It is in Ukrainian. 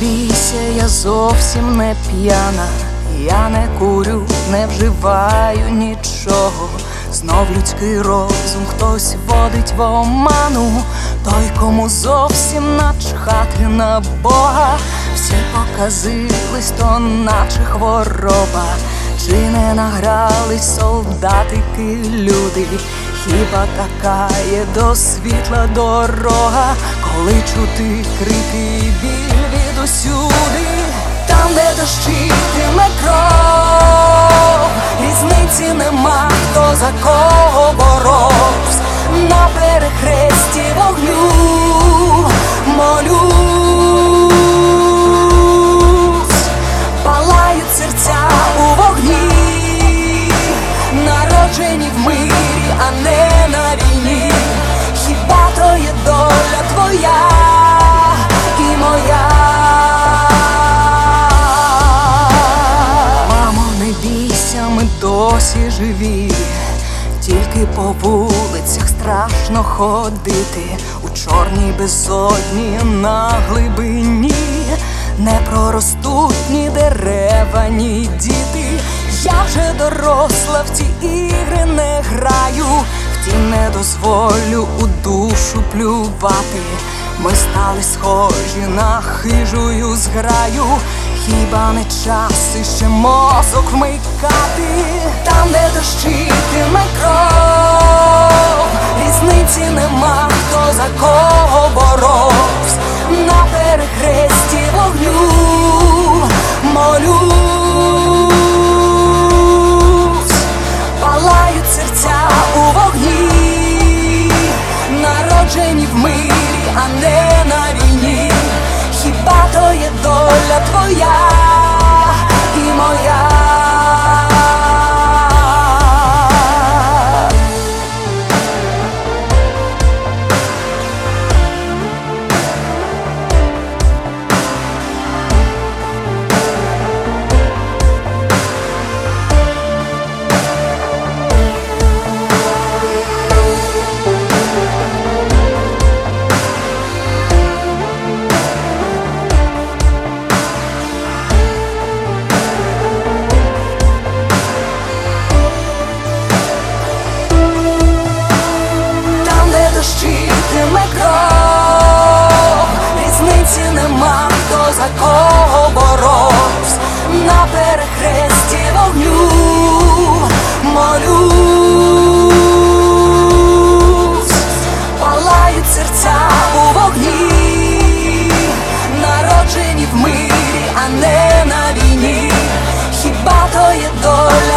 бійся, я зовсім не п'яна, я не курю, не вживаю нічого. Знов людський розум хтось водить в оману, той, кому зовсім начхати на Бога, всі показились, то наче хвороба, чи не награлись солдатики люди, хіба така є до світла дорога, коли чути крики біль усюди, там, де дощитиме кров, різниці нема, хто за кого боровсь, на перехресті вогню молюсь, палають серця у вогні, народжені в мирі, а не на війні. Хіба то є доля твоя досі живі. Тільки по вулицях страшно ходити у чорній безодні на глибині не проростуть ні дерева, ні діти. Я вже доросла в ці ігри не граю, втім не дозволю у душу плювати. Ми стали схожі на хижую зграю. Хіба не час іще мозок вмикати, там, де дощитиме кров, хресті вогню молюсь, палають серця у вогні, народжені в мирі, а не на війні, хіба то є доля.